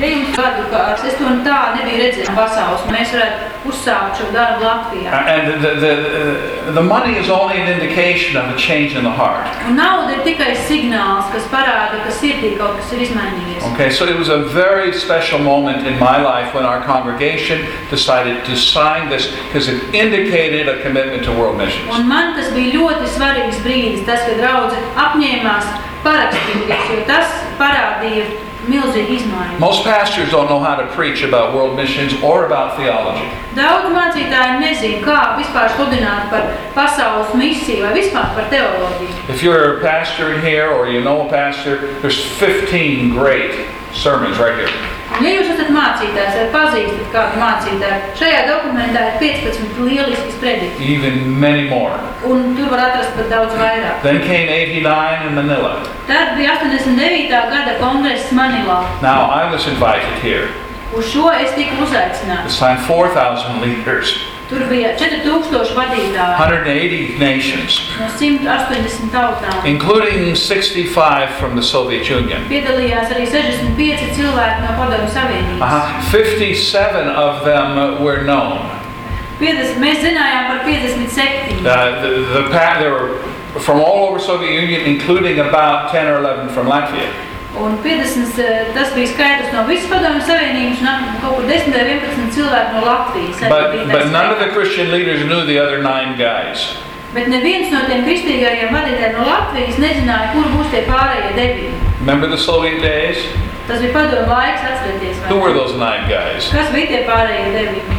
Ja jums gadu kārs, es to tā nebiju redzējis pasaules, mēs varētu uzsākt šo darbu Latvijā. And the, the, the money is only an indication of a change in the heart. Un nauda ir tikai signāls, kas parāda, ka sirdī kaut kas ir izmainījies. Okay, so it was a very special moment in my life when our congregation decided to sign this because it indicated a commitment to world missions. Un man tas bija ļoti svarīgs brīdis, tas, kad draudze apņēmās parakstīties, jo tas parādīja milzīgu izmaiņu. Most pastors don't know how to preach about world missions or about theology. Daudz mācītāji nezina, kā vispār sludināt par pasaules misiju vai vispār par teoloģiju. If you're a pastor in here or you know a pastor, there's 15 great sermons right here. Un, ja jūs esat mācītājs vai pazīstat kādu mācītāju, šajā dokumentā ir 15 lieliskas predikas, Even many more. un tur var atrast pat daudz vairāk. Then came 89 in Manila. Tad bija 89. gada kongress Manilā. Now I was invited here. Uz šo es tiku uzaicināts. This time 4,000 leaders, Tur bija 4000 vadītāji 180 nations, no 180 tautām. including 65 from the Soviet Union. Piedalījās arī 65 cilvēki no Padomju Savienības. Uh-huh. 57 of them were known. 50, mēs zinājām par 57. Uh, the, the, pa- they were from all over Soviet Union, including about 10 or 11 from Latvia. Un 50, eh, tas bija skaitlis no visas Padomju Savienības un kaut kur 10 vai 11 cilvēki no Latvijas. But, but none of the. Christian leaders knew the other nine guys. Bet neviens no tiem kristīgajiem vadītājiem no Latvijas nezināja, kur būs tie pārējie deviņi. Remember the Soviet days? Tas bija padomu laiks, atcerieties. Who were those nine guys? Kas bija tie pārējie deviņi?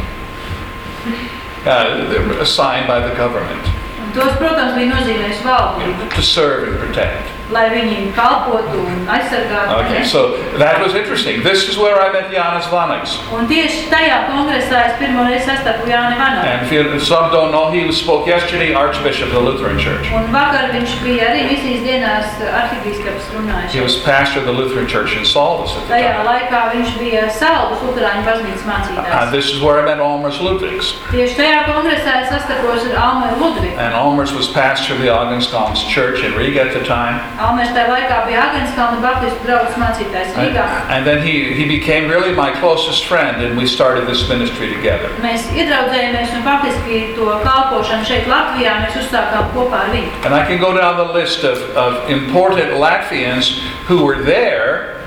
Uh, they were assigned by the government Un tos, protams, bija nozīmējusi valdība, to serve and protect. Lai viņi kalpotu un aizsargātu. vai Okay, ne? so that was interesting. This is where I met Janis Vanags. Un tieši tajā kongresā es pirmo reizi sastapu Jāni Vanu. And if you, some don't know, he spoke yesterday, Archbishop of the Lutheran Church. Un vakar viņš bija arī visīs dienās arhibīskaps He runājuši. was pastor of the Lutheran Church in Saldus at the Tajā time. laikā viņš bija Saldus Luterāņu baznīcas Uh, mācītājs. this is where I met Almers Ludwigs. Tieši tajā kongresā es sastapos ar Almeru Ludvigu. And Almers was pastor of the Augenskans Church in Riga at the time. Almers tajā laikā bija Agenskalna Baptistu draugs mācītājs And, Rīgā. and then he, he became really my closest friend, and we started this ministry together. Mēs iedraudzējāmies un faktiski to kalpošanu šeit Latvijā mēs uzsākām kopā ar viņu. And I can go down the list of, of important Latvians who were there,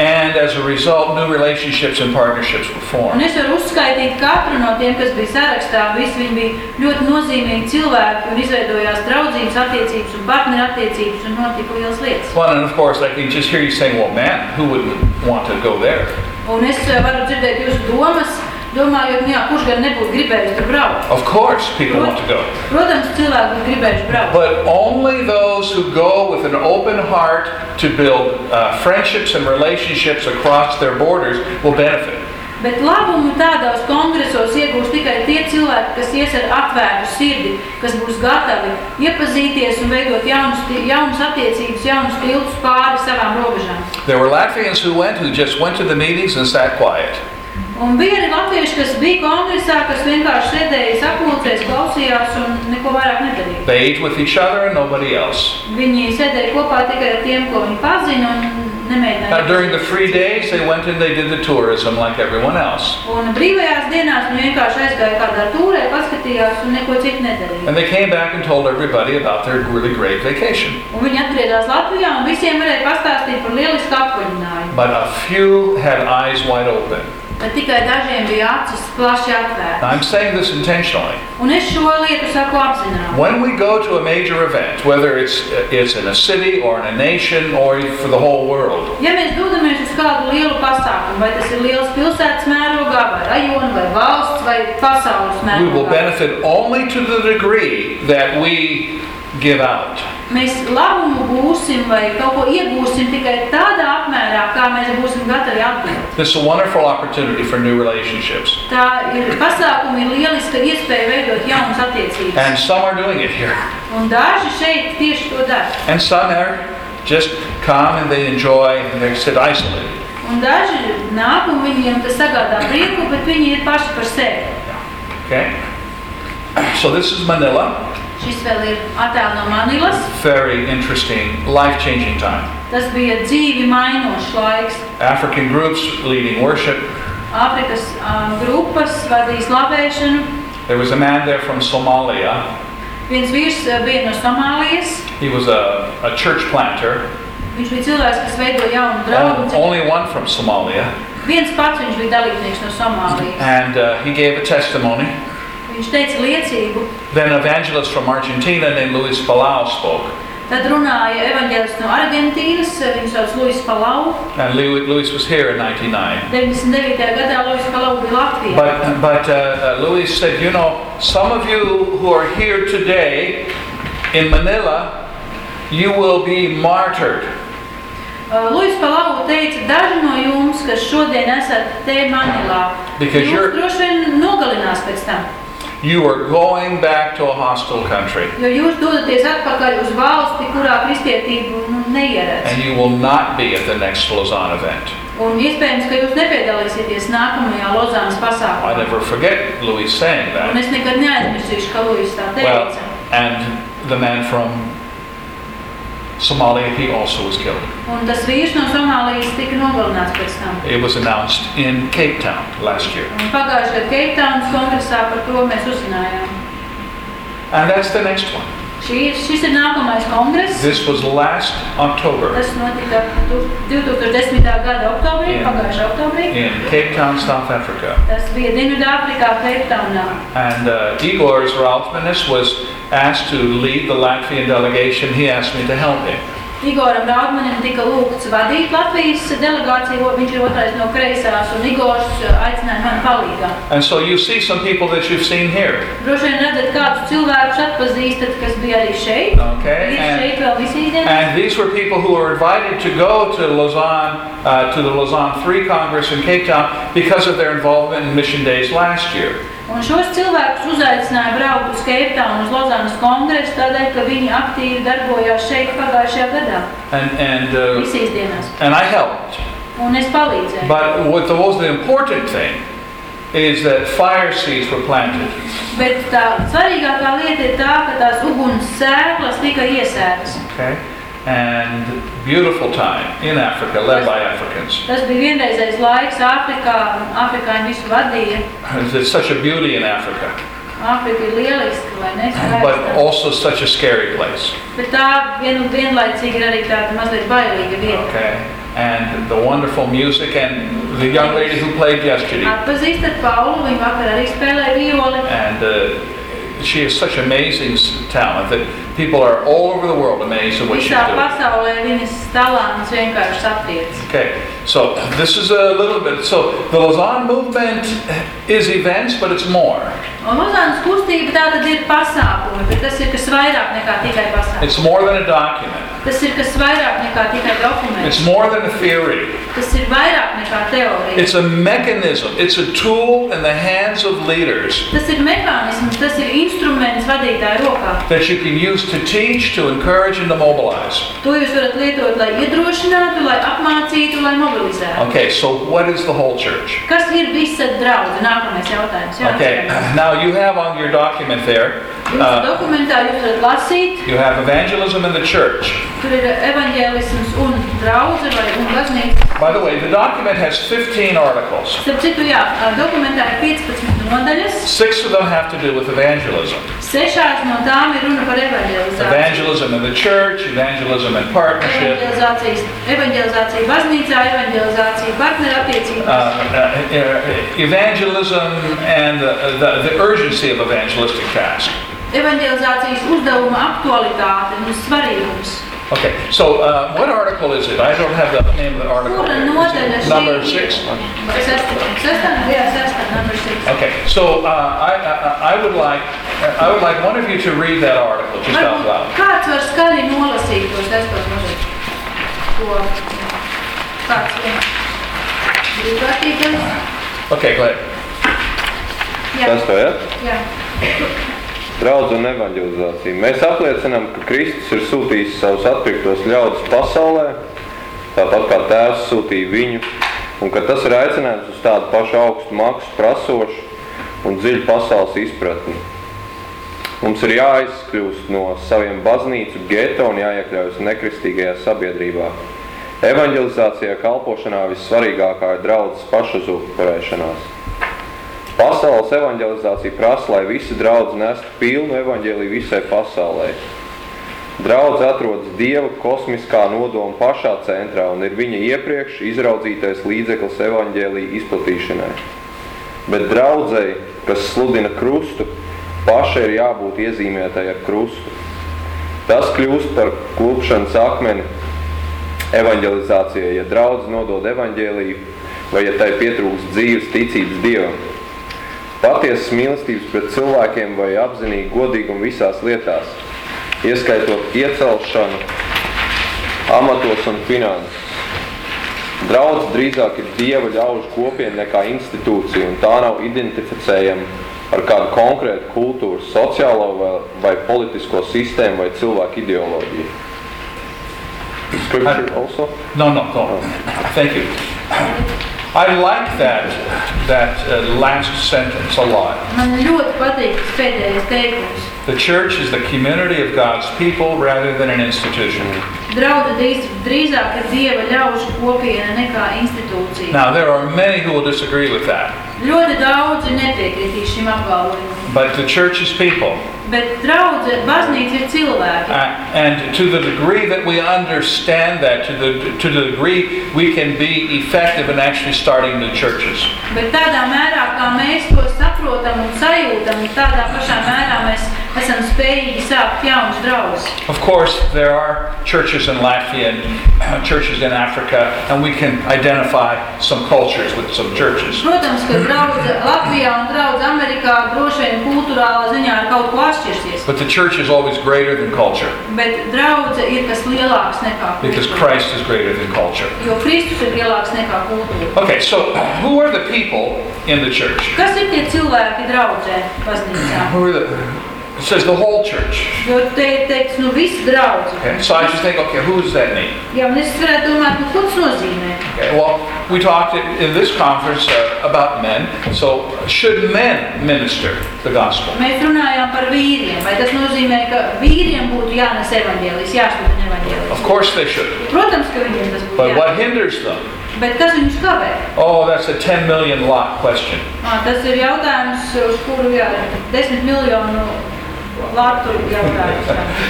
and as a result, new relationships and partnerships were Un formed. es varu uzskaitīt katru no tiem, kas bija sarakstā. Visi viņi bija ļoti nozīmīgi cilvēki un izveidojās draudzības attiecības un partneru attiecības un notika liels lietas. Well, and of course, I can just hear you saying, well, man, who wouldn't want to go there? Un es eh, varu dzirdēt jūsu domas, domājot, nu jā, kurš gan nebūtu gribējis tur braukt. Of course, people want to go. Protams, cilvēki būtu gribējuši braukt. But only those who go with an open heart to build uh, friendships and relationships across their borders will benefit. Bet labumu tādos kongresos iegūs tikai tie cilvēki, kas ies ar atvērtu sirdi, kas būs gatavi iepazīties un veidot jaunus, ti- jaunas attiecības, jaunus tiltus pāri savām robežām. There were Latvians who went who just went to the meetings and sat quiet. Un bija arī latvieši, kas bija kongresā, kas vienkārši sēdēja sapulcēs, klausījās un neko vairāk nedarīja. They ate with each other and nobody else. Viņi sēdēja kopā tikai ar tiem, ko viņi pazina un Now, nemēģināja. during the free days, they went and they did the tourism like everyone else. Un brīvajās dienās viņi vienkārši aizgāja kādā tūrē, paskatījās un neko citu nedarīja. And they came back and told everybody about their really great vacation. Un viņi atgriezās Latvijā un visiem varēja pastāstīt par lielisku atvaļinājumu. But a few had eyes wide open. Bet tikai dažiem bija acis plaši atvērtas. I'm saying this intentionally. Un es šo lietu saku apzināti. When we go to a major event, whether it's, it's in a city or in a nation or for the whole world, Ja mēs dodamies uz kādu lielu pasākumu, vai tas ir liels pilsētas mērogā, vai rajona, vai valsts, vai pasaules we will mērogā, benefit only to the degree that we give out. mēs labumu gūsim vai kaut ko iegūsim tikai tādā apmērā, kā mēs būsim gatavi atdot. This is a wonderful opportunity for new relationships. Tā ir pasākumi, ir lieliska iespēja veidot jaunas attiecības. And some are doing it here. Un daži šeit tieši to dara. And some are just come and they enjoy and they sit isolated. Un daži nāk un viņiem tas sagādā prieku, bet viņi ir paši par sevi. Okay? So this is Manila. Šis vēl ir attēls no Manilas. Very interesting, life-changing time. Tas bija dzīvi mainošs laiks. African groups leading worship. Āfrikas um, grupas vadīja slavēšanu. There was a man there from Somalia. Viens vīrs bija no Somālijas. He was a, a church planter. Viņš bija cilvēks, kas veido jaunu Only, draugu. only one from Somalia. Viens pats viņš bija dalībnieks no Somālijas. And uh, he gave a testimony. Viņš teica liecību. Then an evangelist from Argentina named Luis Palau spoke. Tad runāja evaņģēlis no Argentīnas, viņu sauc Luis Palau. And Lu- Luis was here in 99. 99. gadā Luis Palau bija Latvijā. But, but uh, uh, Luis said, you know, some of you who are here today in Manila, you will be martyred. Uh, Luis Palau teica, daži no jums, kas šodien esat te Manilā, Because jūs you're- droši vien nogalinās pēc tam. You are going back to a hostile country. Jo jūs dodaties atpakaļ uz valsti, kurā kristietība nu, neieredz. And you will not be at the next Lausanne event. Un iespējams, ka jūs nepiedalīsieties nākamajā Lozānas I pasākumā. never forget Luis saying Un that. es nekad neaizmirsīšu, ka Luis tā Well, teica. and the man from Somalia, he also was killed. Un tas vīrs no Somālijas tika nogalināts pēc tam. It was announced in Cape Town last year. Un pagājušajā gadā Keiptaunas kongresā par to mēs uzzinājām. And that's the next one. Šī, šis ir nākamais kongress. This was last October Tas notika tu- 2010. gada oktobrī, Jā. pagājušā oktobrī. in Cape Town, South Africa. Tas bija Dienvidāfrikā, Keiptaunā. And uh, Igor Zrautmanis was asked to lead the Latvian delegation. He asked me to help him. Igoram Raudmanim tika lūgts vadīt Latvijas delegāciju, viņš ir otrais no kreisās, un Igors uh, aicināja mani palīgā. And so you see some people that you've seen here. Droši vien redzat, kādus cilvēkus atpazīstat, kas bija arī šeit. Okay, and- šeit vēl visi dienas. And these were people who were invited to go to Lausanne, uh, to the Lausanne 3 Congress in Cape Town because of their involvement in Mission Days last year. Un šos cilvēkus uzaicināja braukt uz Keiptaunu, uz Lozānas kongresu, tādēļ, ka viņi aktīvi darbojās šeit pagājušajā gadā, And, and, uh, visīs dienās. and I helped. Un es palīdzēju. But what the most important thing is that fire seeds were planted. Bet tā svarīgākā lieta ir tā, ka tās uguns sēklas tika iesētas. Okay? And beautiful time in Africa, led by Africans. Tas bija vienreizējs laiks Āfrikā, un Āfrikāņi visu vadīja. There's such a beauty in Africa, Āfrika ir lieliska, vai ne? but also such a scary place. Bet tā vien, vienlaicīgi ir arī tāda mazliet bailīga vieta. Okay? And the wonderful music and the young lady who played yesterday. Atpazīstat Paulu, viņa vakar arī spēlēja violi. And uh, she has such amazing s- talent that people are all over the world amazed at what she's Visā doing. pasaulē viņas talants vienkārši sapriec. Okay, so this is a little bit. So the Lausanne movement is events, but it's more. Un Lozānas kustība tā tad ir pasākumi, bet tas ir kas vairāk nekā tikai pasākumi. It's more than a document. Tas ir kas vairāk nekā tikai It's dokuments. more than a theory. Tas ir vairāk nekā teorija. It's a mechanism. It's a tool in the hands of leaders Tas ir mehānisms, tas ir instruments vadītāju rokā. that you can use to teach, to encourage, and to mobilize. To jūs varat lietot, lai iedrošinātu, lai apmācītu, lai mobilizētu. Okay, so what is the whole church? Kas ir visa draudze? Nākamais jautājums. Jā, Okay, now you have on your document there, Uh, dokumentā jūs varat lasīt, you have evangelism in the church. tur ir evaņģēlisms un draudze vai un baznīca. By the way, the document has 15 articles. Starp citu, jā, dokumentā ir 15 nodaļas. Six of them have to do with evangelism. Sešās no tām ir runa par evaņģēlizāciju. Evangelism in the church, evangelism in partnership, Evanģelizācijas, evanģelizācija baznīcā, evanģelizācija uh, partnerattiecībās. uh, uh, evangelism and the, the, the urgency of evangelistic task. Evanģelizācijas uzdevuma aktualitāte un svarīgums. Okay, so uh, what article is it? I don't have the name of the article. Kura here. nodaļa Is šī it Number ir? six? Sestā, sestā, jā, sestā, number six. Okay, so uh, I, I, I would like I would like one of you to read that article just out Varbūt loud. kāds var skaļi nolasīt to sesto nodaļu? To, kāds vien? Brīvprātīgais? Okay, go ahead. Jā, Tas to ir. Draudz un evanģelizācija. Mēs apliecinām, ka Kristus ir sūtījis savus atpirktos ļaudis pasaulē, tāpat kā Tēvs sūtīja viņu, un ka tas ir aicinājums uz tādu pašu augstu maksu prasošu un dziļu pasaules izpratni. Mums ir jāizkļūst no saviem baznīcu geto un jāiekļaujas nekristīgajā sabiedrībā. Evangelizācijā kalpošanā vissvarīgākā ir draudzes pašuzupurēšanās. Pasaules evangelizācija prasa, lai visi draudz nestu pilnu evaņģēliju visai pasaulē. Draudz atrodas Dieva kosmiskā nodoma pašā centrā un ir viņa iepriekš izraudzītais līdzeklis evaņģēlija izplatīšanai. Bet draudzei, kas sludina krustu, pašai ir jābūt iezīmētai ar krustu. Tas kļūst par klupšanas akmeni evaņģelizācijai, ja draudz nodod evaņģēliju vai ja tai pietrūkst dzīves ticības Dievam. Patiesas mīlestības pret cilvēkiem vai apzinīgi godīgumu visās lietās – ieskaitot iecelšanu, amatos un finanses. Draudz drīzāk ir dieva ļaužu kopiena nekā institūcija, un tā nav identificējama ar kādu konkrētu kultūru, sociālo vai, vai politisko sistēmu vai cilvēku ideoloģiju. Scripture also? No, no, go. Thank you. I like that, that uh, last sentence a lot. Man ļoti patīk tas pēdējais teikums. The church is the community of God's people rather than an institution. Draudu drīz, drīzāk ir Dieva ļaužu kopiena nekā institūcija. Now, there are many who will disagree with that, Ļoti daudzi nepiekritīs šim apgalvojumam. But the church is people. Bet draudze, baznīca ir cilvēki. Uh, and to the degree that we understand that, to the, to the degree we can be effective in actually starting new churches. Bet tādā mērā, kā mēs to saprotam un sajūtam, tādā pašā mērā mēs esam spējīgi sākt jaunas draugus. Of course, there are churches in Latvia and uh, churches in Africa, and we can identify some cultures with some churches. Protams, ka draudze Latvijā un draudze Amerikā droši vien kultūrālā ziņā ir kaut ko atšķirsies. But the church is always greater than culture Bet draudze ir kas lielāks nekā because. Christ is greater than culture. Jo Kristus ir lielāks nekā kultūra. Okay, so who are the people in the church? Kas ir tie cilvēki draudzē baznīcā? Who are the, it says the whole church. Jo te ir teikts, nu viss draudze. Okay, so I just think, okay, who does that mean? Jā, un es varētu domāt, nu ko tas nozīmē? Okay, well, we talked in in this conference uh, about men. So, should men minister the gospel? Mēs runājām par vīriem. Vai tas nozīmē, ka vīriem būtu jānes evaņģēlis, jāsludina Of evaņģēlis? course they should. Protams, ka viņiem tas būtu But jā. what hinders them? Bet kas viņus kavē? Oh, that's a 10 million lot question. Ā, Tas ir jautājums, uz kuru jā, desmit miljonu Lot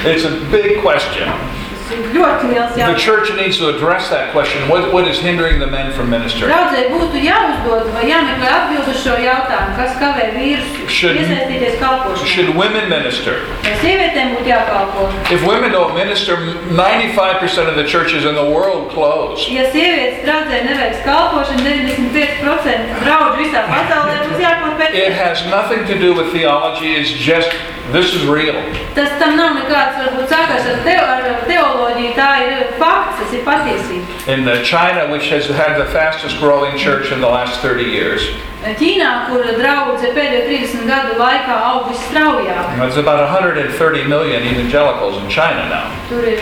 It's a big question. Tas ir ļoti liels The jautājums. church needs to address that question. What, what is hindering the men from ministering? Draudzē būtu jāuzdod vai jāmeklē atbild uz šo jautājumu, kas kavē vīrus Should- iesaistīties kalpošanā. Should women minister? Vai sievietēm būtu jākalpo? If women don't minister, 95% of the churches in the world close. Ja sievietes draudzē neveiks kalpošanu, 95% draudžu visā pasaulē būs It has nothing to do with theology. It's just, this is real. Tas tam nav nekāds, varbūt, sakars ar, teo, ar teoloģiju, tā ir fakts, tas ir patiesība. In uh, China, which has had the fastest growing church in the last 30 years, Ķīnā, kur draudze pēdējo 30 gadu laikā aug visstraujāk, there's about 130 million evangelicals in China now. tur ir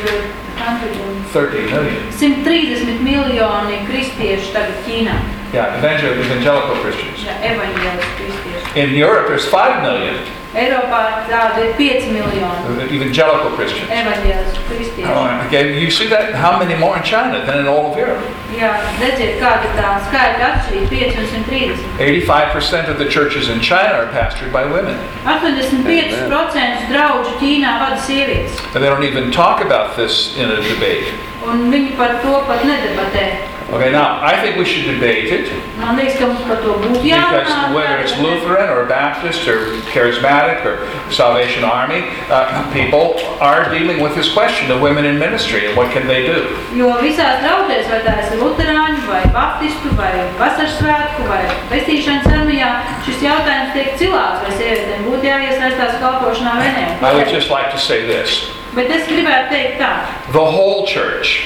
100 30 million. 130 miljoni kristiešu tagad Ķīnā. Yeah, evangelical Christians. Jā, evaņģēlis kristieši. In Europe, there's 5 million Eiropā tāda ir 5 miljoni evangelical Christians. evaņģēlis kristieši. Oh, okay, you see that? How many more in China than in all of Europe? Jā, redziet, kāda tā skaitļa atšķirība 5 un 130. 85% of the churches in China are pastored by women. 85% draudžu Ķīnā vada sievietes. And they don't even talk about this in a debate. Un viņi par to pat nedebatē. Okay, now, I think we should debate it Man liekas, ka par to būtu because jārunā. whether it's Lutheran or Baptist or Charismatic or Salvation Army, uh, people are dealing with this question of women in ministry and what can they do. Jo visās draudzēs, vai tās ir luterāņu, vai baptistu, vai vasaras svētku, vai vestīšanas armijā, šis jautājums tiek cilāts, vai sievietēm būtu jāiesaistās kalpošanā vai I would nē. just like to say this. Bet es gribētu teikt tā, The whole church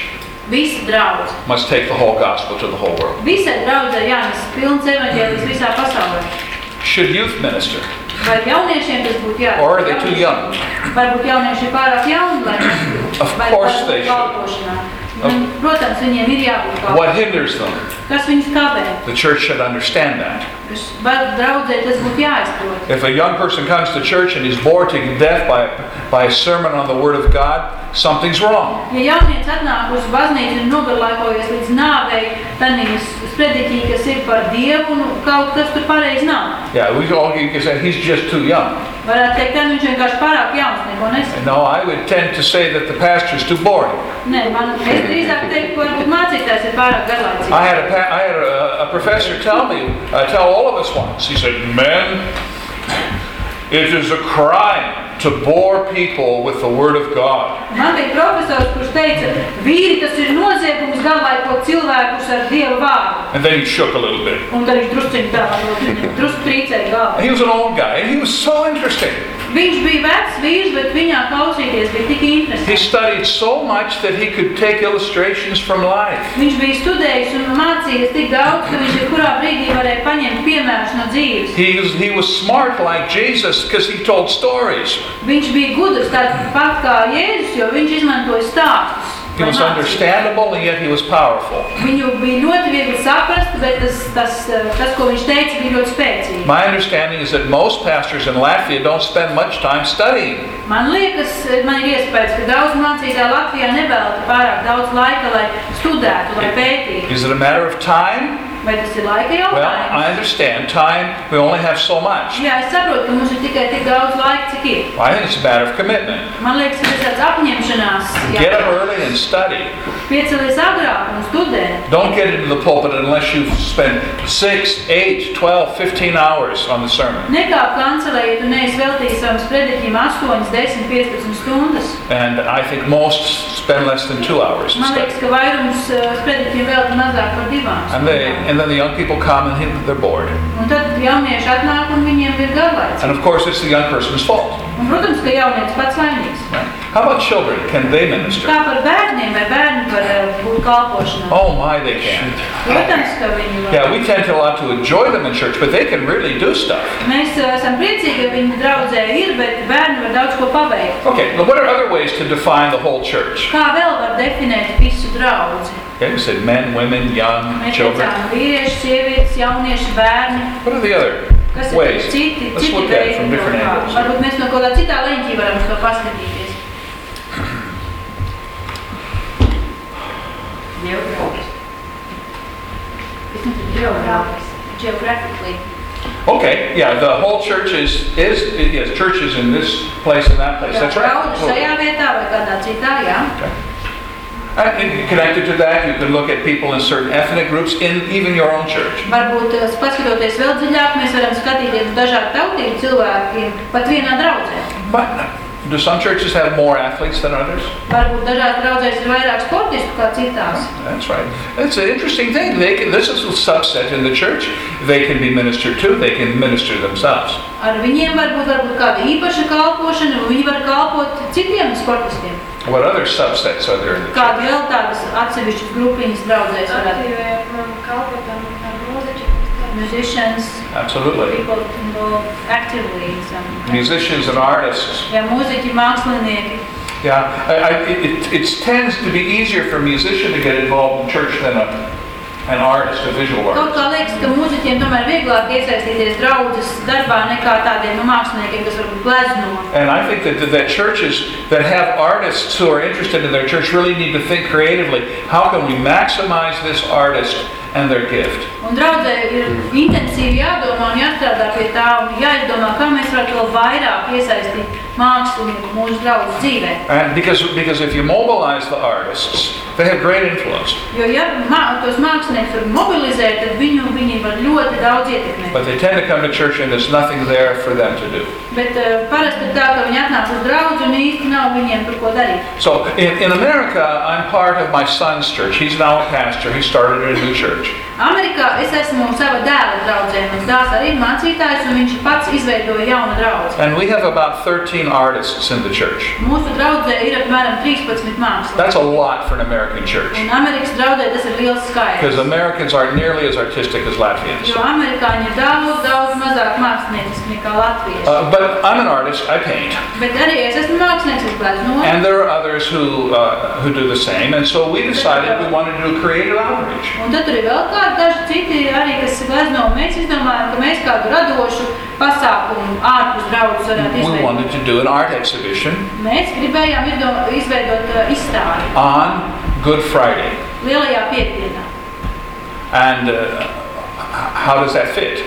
visi draudz, must take the whole gospel to the whole world. visai draudzē jānes pilns evaņģēlis mm-hmm. visā pasaulē. Should youth minister? Vai jauniešiem tas būtu jādara? Or are they too young? Varbūt jaunieši ir pārāk jauni, lai. Of vai course varbūt they should. kalpošanā. Protams, viņiem ir jābūt What kalpošanā. hinders them? Kas viņus kavē? The church should understand that. Kas- Bet draudzē tas būtu jāizprot. If a young person comes to church and is bored to death by, by a sermon on the Word of God, something's wrong. Ja jaunietis atnāk uz baznīcu un nogarlaikojies līdz nāvei, tad viņas sprediķī, kas ir par Dievu, nu, kaut kas tur pareizi nav. Yeah, we all you can say he's just too young. Varētu teikt, ka viņš vienkārši pārāk jauns, neko nesaka. No, I would tend to say that the pastor's too boring. Nē, man es drīzāk teiktu, ka varbūt mācītājs ir pārāk garlaicīgs. I had a, I had a, a professor tell me, uh, tell all of us once. He said, "Men, it is a crime to bore people with the Word of God." Man bija profesors, kurš teica, vīri tas ir noziegums cilvēkus ar Dievu vārdu. And then he shook a little bit. Un tad viņš drusciņi tā, drusku trīcēja galvu. He was an old guy, and he was so interesting. Viņš bija vecs vīrs, bet viņā klausīties bija tik He studied so much that he could take illustrations from life. Viņš bija studējis un mācījies tik daudz, ka viņš jebkurā brīdī varēja paņemt piemērus no dzīves. He was, he was smart like Jesus because he told stories. Viņš bija gudrs tāpat kā Jēzus, jo viņš izmantoja stāstus. He lai was mācītu. understandable, and yet he was powerful. Viņu bija ļoti viegli saprast, bet tas, tas, tas ko viņš teica, bija ļoti spēcīgi. My understanding is that most pastors in Latvia don't spend much time studying. Man liekas, man ir iespējas, ka daudz mācītāji Latvijā nevelta pārāk daudz laika, lai studētu, lai pētītu. Is it a matter of time? Vai tas ir laika Well. I understand. Time, we only have so much. Jā, es saprotu, ka mums ir tikai tik daudz laika, cik ir. I think it's a matter of commitment. Man liekas, ka tas tāds apņemšanās. Get up early and study. piecelies agrāk un studē. Don't get into the pulpit unless you've spent 6, 8, 12, 15 hours on the sermon. Nekāp kancelē, ja tu neesi veltījis savam sprediķim 8, 10, 15 stundas. And I think most spend less than two hours to Man liekas, ka vairums uh, sprediķiem velta mazāk par divām And, they. And then the young people come and they're bored. Un tad jaunieši atnāk un viņiem ir garlaicīgi. And of course, it's the young person's fault. Un, protams, ka jaunietis pats vainīgs. Right? How about children? Can they minister? Kā par bērniem, vai bērni var būt kalpošanā? Oh my, they can. Protams, ka viņi var. Yeah, we tend to love to enjoy them in church, but they can really do stuff. Mēs uh, esam priecīgi, ka viņi draudzē ir, bet bērni var daudz ko paveikt. Okay, now what are other ways to define the whole church? Kā vēl var definēt visu draudzi? Okay, we said men, women, young, Mēs children. teicām vīrieši, sievietes, jaunieši, bērni. What are the other Kas ir ways? citi, Let's citi look at it veidi, from no different kā? angles. Varbūt mēs no kaut kā citā leņķī varam uz to paskatīties. Geogrāfis. Isn't it geogrāfis? Geographically. Okay, yeah, the whole church is, is, yes, churches in this place and that place. That's right. Draudzi Totally. šajā vietā vai kādā citā, jā. And and connected to that, you can look at people in certain ethnic groups in even your own church. Varbūt eh, paskatoties vēl dziļāk, mēs varam skatīties uz dažādu tautību cilvēkiem pat vienā draudzē. But do some churches have more athletes than others? Varbūt dažās draudzēs ir vairāk sportistu kā citās. That's right. It's an interesting thing. They can, this is a subset in the church. They can be ministered to. They can minister themselves. Ar viņiem varbūt, varbūt kāda īpaša kalpošana, un viņi var kalpot citiem sportistiem. What other subsets are there in the church? Kādi vēl tādas atsevišķas grupiņas draudzēs varētu būt? Aktīvie mūziķi. Musicians, Absolutely. people involved actively in some. Musicians and artists. Jā, mūziķi, mākslinieki. Yeah, I, I, it, it, it tends to be easier for a musician to get involved in church than a, an artist, a visual Kaut artist. kā liekas, ka mūziķiem tomēr vieglāk iesaistīties draudzes darbā nekā tādiem nu, māksliniekiem, kas varbūt glezno. And I think that, that churches that have artists who are interested in their church really need to think creatively. How can we maximize this artist and their gift? Un draudzē ir intensīvi jādomā un jāstrādā pie tā un jāizdomā, kā mēs varētu vēl vairāk iesaistīt mākslinieku mūsu draugu dzīvē. And because, because if you mobilize the artists, they have great influence. Jo ja mā, tos māksliniekus var mobilizēt, tad viņu, viņi var ļoti daudz ietekmēt. But they tend to come to church and there's nothing there for them to do. Bet uh, parasti ir tā, ka viņi atnāk uz draugu un īsti nav viņiem tur ko darīt. So in, in America, I'm part of my son's church. He's now a pastor. He started a new church. Amerikā es esmu sava dēla draudzē. Mans dēls arī ir mācītājs un viņš pats izveidoja jaunu draugu. And we have about 13 artists in the church. Mūsu draudzē ir apmēram 13 mākslinieki. That's a lot for an American church. Un Amerikas draudzē tas ir liels Because skaits. Americans aren't nearly as artistic as Latvians. Jo amerikāņi ir daudz, daudz mazāk mākslinieci nekā latvieši. Uh, but I'm an artist. I paint. Bet arī es esmu mākslinieks, es gleznoju. And there are others who, uh, who do the same. And so we decided we wanted to do creative outreach. Un tad tur ir vēl kādi daži citi arī, kas glezno un mēs izdomājām, ka mēs kādu radošu pasākumu ārpus draudzes varētu We izveidot. wanted to do an art exhibition Mēs gribējām izdo- izveidot uh, izstādi on Good Friday. lielajā piekdienā. And uh, how does that fit?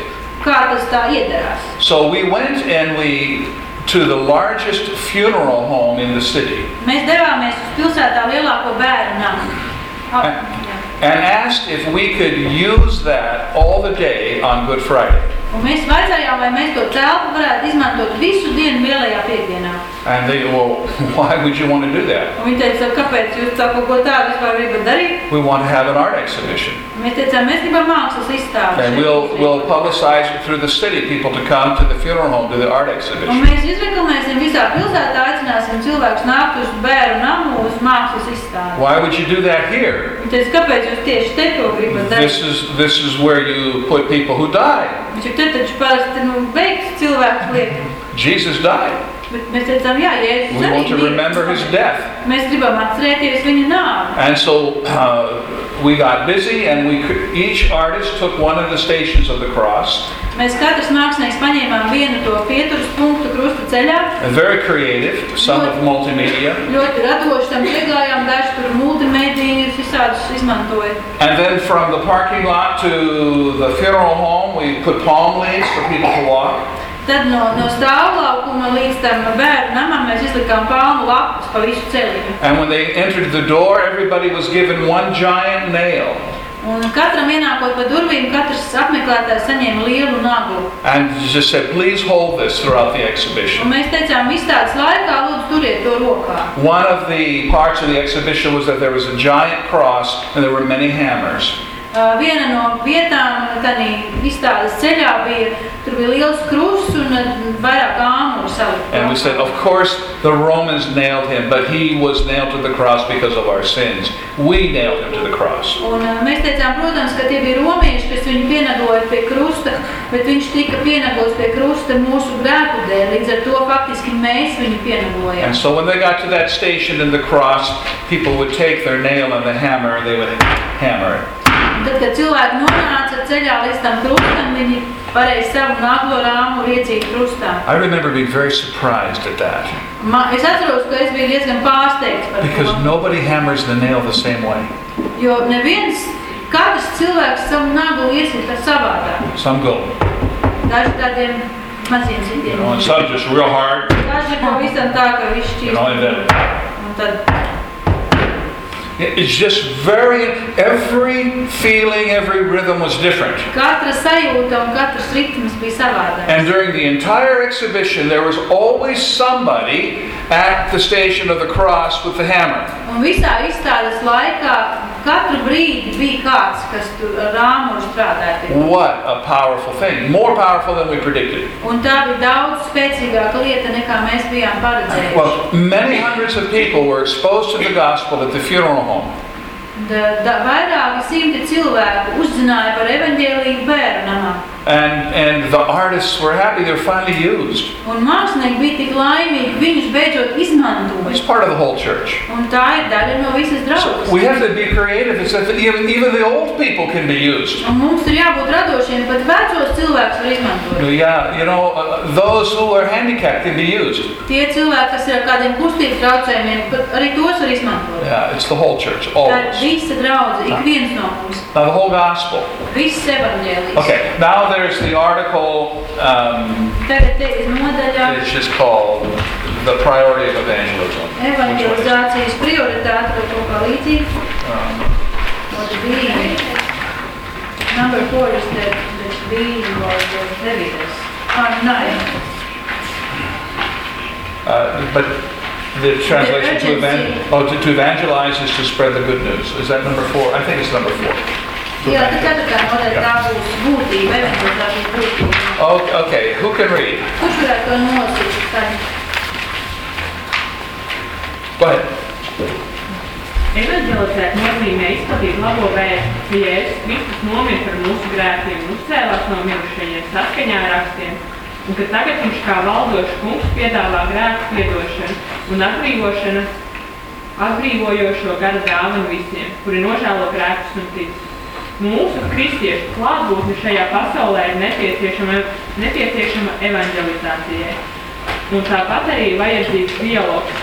Kā tas tā iederās? So we went and we to the largest funeral home in the city Mēs devāmies uz pilsētā lielāko bērnu namu. Jā. and asked if we could use that all the day on Good Friday. Un mēs vaicājām, vai mēs to telpu varētu izmantot visu dienu lielajā piekdienā. And they, well, why would you want to do that? Un viņi teica, kāpēc jūs tā kaut ko tādu vispār gribat darīt? We want to have an art exhibition. Mēs teicām, mēs gribam mākslas izstādi. And šeit we'll, izveidot. we'll publicize it through the city, people to come to the funeral home, to the art Un exhibition. mēs izreklamēsim visā pilsētā, aicināsim cilvēkus nākt uz bērnu namu, uz mākslas izstādi. Why would you do that here? Viņi teica, kāpēc jūs tieši te to gribat This darīt? is, this is where you put people who died. Viņš Jesus died. Bet mēs teicām, jā, Jēzus We arī want to bija. remember his death. Mēs gribam atcerēties viņa nāvi. And so uh, we got busy, and we could, each artist took one of the stations of the cross. Mēs katrs mākslinieks paņēmām vienu to pieturas punktu krusta ceļā. And very creative, some of multimedia. Ļoti radoši tam piegājām, daži tur multimedijas visādus izmantoja. And then from the parking lot to the funeral home, we put palm leaves for people to walk. Tad no, no stāvlaukuma līdz tam bērnu namam mēs izlikām palmu lapus pa visu ceļu. And when they entered the door, everybody was given one giant nail. Un katram ienākot pa durvīm, katrs apmeklētājs saņēma lielu naglu. And just said, please hold this throughout the Un exhibition. mēs teicām, izstādes laikā lūdzu turiet to rokā. One of the parts of the exhibition was that there was a giant cross and there were many hammers. Uh, viena no vietām, tādā izstādes ceļā bija, tur bija liels krusts un uh, vairāk āmuru And we said, salikt. of course, the Romans nailed him, but he was nailed to the cross because of our sins. We nailed him to the cross. Un uh, mēs teicām, protams, ka tie bija romieši, kas viņu pienagoja pie krusta, bet viņš tika pienagots pie krusta mūsu grēku dēļ. Līdz ar to faktiski mēs viņu pienagojam. And so when they got to that station in the cross, people would take their nail and the hammer and they would hammer it. Tad, kad cilvēki nonāca ceļā līdz tam krustam, viņi varēja savu naglo rāmu iedzīt krustā. I remember being very surprised at that Ma, es atceros, ka es biju diezgan pārsteigts par because to. nobody hammers the nail the same way. Jo neviens, katrs cilvēks savu naglu iesita savādāk. Some go, Daži tādiem maziem you sitieniem. know, and some just real hard, Daži pavisam tā, ka viss you know, and then Un tad it's just very, every feeling, every rhythm was different. katra sajūta un katrs ritms bija savādāk. And during the entire exhibition, there was always somebody at the station of the cross with the hammer. Un visā izstādes laikā katru brīdi bija kāds, kas tur ar rāmuru strādāja. pie tā. What a powerful thing. More powerful than we predicted. Un tā bija daudz spēcīgāka lieta, nekā mēs bijām paredzējuši. Well, many hundreds of people were exposed to the gospel at the funeral home. Da, da, vairāki simti cilvēku uzzināja par evaņģēlīgu bērnu namā. And, and the artists were happy they were finally used. Un mākslinieki bija tik laimīgi, viņus beidzot It's part of the whole church. Un tā ir daļa no visas So we have to be creative. It's that even, even the old people can be used. Un mums ir jābūt radošiem, pat vecos cilvēkus var izmantot. Yeah, you know, uh, those who are handicapped can be used. Tie cilvēki, kas ir ar kādiem kustības traucējumiem, arī tos var izmantot. Yeah, it's the whole church, all Tā ir visa draudze, ik viens no mums. Now, the whole gospel. Viss. Okay, now there's the article, um, Tagad te ir nodaļa it's just called The Priority of Evangelism. Which is it? evaņģelizācijas prioritāte vai kaut kā līdzīga. Um, the. Number four is the, the being or the devils. Ah, nine. uh, But the translation to evan, oh, to to evangelize is to spread the good news. Is that number four? I think it's number four. To Jā, tad evangelize. ceturtā nodaļa tā būs būtība, evaņģelizācijas būtība. Oh, okay, who can read? Kurš varētu to nolasīt? Tā Go ahead. Evangelizēt nozīmē izplatīt labo vēstu, ka Jēzus Kristus nomira par mūsu grēkiem un uzcēlās no mirušajiem saskaņā ar rakstiem, un ka tagad viņš kā valdošs kungs piedāvā grēku piedošanu un atbrīvošanu, atbrīvojošo gada dāvanu visiem, kuri nožēlo grēkus un tic. Mūsu kristiešu klātbūtne šajā pasaulē ir nepieciešama, nepieciešama evanģelizācijai. Un tāpat arī vajadzīgs dialogs,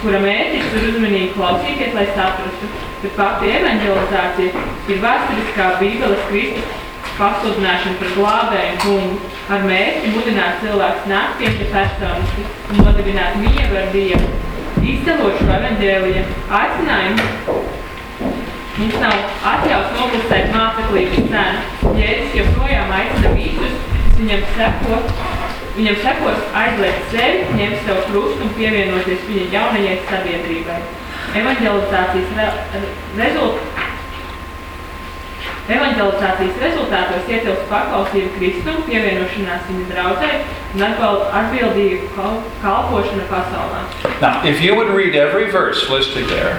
kura mērķis ir uzmanīgi klausīties, lai saprastu, ka pati evanģelizācija ir vēsturiskā Bībeles Kristus pasludināšana par glābēju kungu ar mērķi mudināt cilvēkus nākt pie viņa personiski un nodibināt mieru ar Dievu. Izcelot šo evaņģēlija aicinājumu Mums nav atļauts noklusēt māceklības cenu. Jēzus joprojām aicina visus, kas viņam seko, viņam sekos aizliegt sevi, ņemt sev krustu un pievienoties viņa jaunajai sabiedrībai. Evangelizācijas re, rezult, Evangelizācijas rezultātos ietilps paklausība Kristum, pievienošanās viņa draudzē un kal- kalpošana pasaulē. Now, if you would read every verse listed there,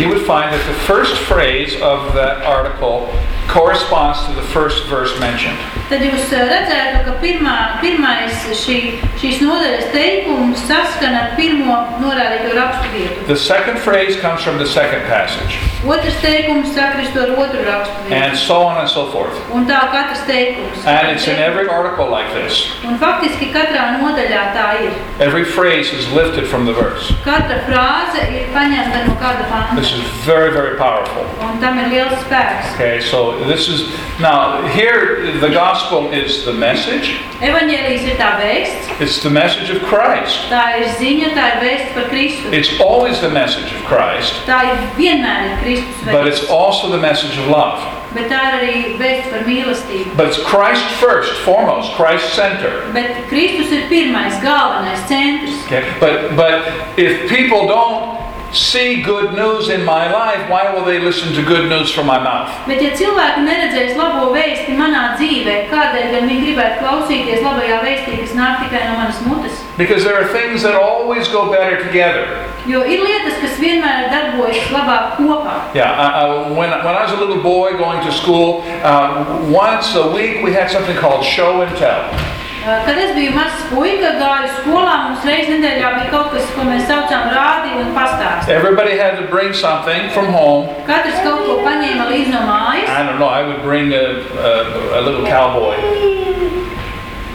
You would find that the first phrase of that article corresponds to the first verse mentioned. Tad jūs eh, redzētu, ka pirmā, pirmais šī, šīs nodaļas teikums saskan ar pirmo norādīto rakstu vietu. The second phrase comes from the second passage, Otrs teikums sakrist ar otru rakstu and so on and so forth. Un tā katrs teikums. And it's in every article like this. Un faktiski katrā nodaļā tā ir. Every phrase is lifted from the verse. Katra frāze ir paņemta no kāda panta. This is very, very powerful. Un tam ir liels spēks. Okay, so this is now here the gospel is the message. Evangelijas ir tā vēsts, It's the message of Christ. tā ir ziņa, tā ir vēsts par Kristu. It's always the message of Christ, Tā ir vienmēr ir Kristus but it's vēsts. also the message of love. Bet tā ir arī vēsts par mīlestību. But it's Christ first, foremost, Christ center. Bet Kristus ir pirmais, galvenais centrs. Okay, but but if people don't see good news in my life, why will they listen to good news from my mouth? Bet ja cilvēki neredzēs labo vēsti manā dzīvē, kādēļ gan viņi gribētu klausīties labajā vēstī, kas nāk tikai no manas mutes? Because there are things that always go better together. Jo ir lietas, kas vienmēr darbojas labāk kopā. Yeah, I, I, when, when I was a little boy going to school, um, once a week we had something called show and tell. Uh, Kad es biju mazs puika, gāju skolā, mums reiz nedēļā bija kaut kas, ko mēs saucām rādi un pastāst. Everybody had to bring something from home. Katrs kaut ko paņēma līdzi no mājas. I don't know, I would bring a, a, a little cowboy,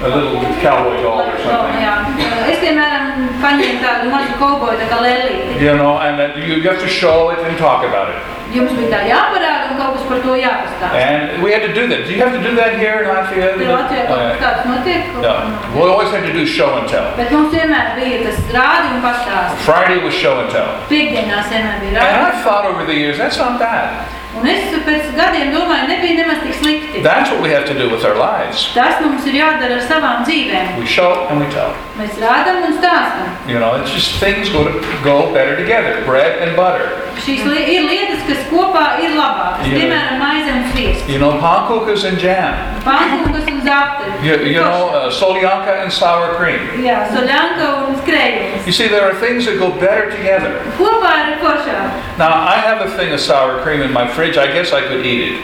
a little cowboy doll or something. Jā. Uh, Es, piemēram, paņēmu tādu mazu kauboju, tā kā lelīti. You know, and then you have to show it and talk about it. Jums bija tā jāparāda un kaut kas par to jāpastāst. And we had to do that. Do you have to do that here in Latvia? Tur Latvijā kaut kas Uh, tāds notiek. kaut no. kas We always had to do show and tell. Bet mums vienmēr bija tas rādi un pastāst. Friday was show and tell. Piekdienās vienmēr bija And rādi. I've thought over the years, that's not bad. Un es pēc gadiem domāju, nebija nemaz tik slikti. That's what we have to do with our lives. Tas mums ir jādara ar savām dzīvēm. We show and we tell. Mēs rādām un stāstam. You know, it's just things go, go better together. Bread and butter. Šīs li ir lietas, kas kopā ir labākas. Jā. Piemēram, maize un sviests. You know, pankukas and jam. Pankūkas un zapti. You, you know, uh, solyanka and sour cream. Jā, soļanka un skrējums. You see, there are things that go better together. Kopā ir foršāk. Now, I have a thing of sour cream in my fridge. I guess I could eat it.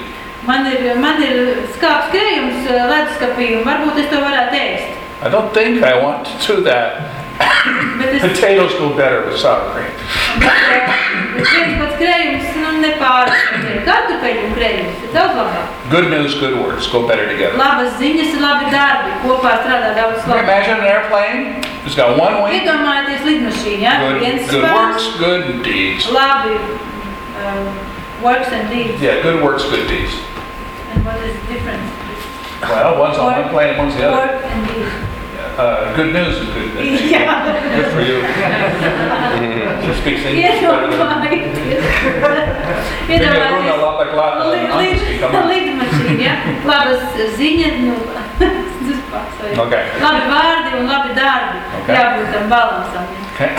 Man ir, man ir skāps skrējums eh, leduskapī un varbūt es to varētu ēst. I don't think I want to do that. Potatoes go better with sour cream. bet viens pats krējums, nu, nepārāk. Kartupeļu un krējums ir daudz labāk. Good news, good words go better together. Labas ziņas labi darbi. Kopā strādā daudz Can you labāk. imagine an airplane? It's got one wing. Iedomājieties lidmašīnu, ja? Good, good works, good deeds. labi um, works and deeds. Yeah, good works, good deeds. And what is the difference? Well, one's on one plane, one's the other. Work and deeds. Uh, good news is good. news. Jā. Good for you. She speaks English better than Iedomājieties. Viņa runā labāk Latvijas Li- un angliski, li- come on. Lidmašīna, ja? Labas ziņas, nu, tas pats, Okay. labi vārdi un labi darbi. Okay. Jābūt tam balansam. ja. Okay.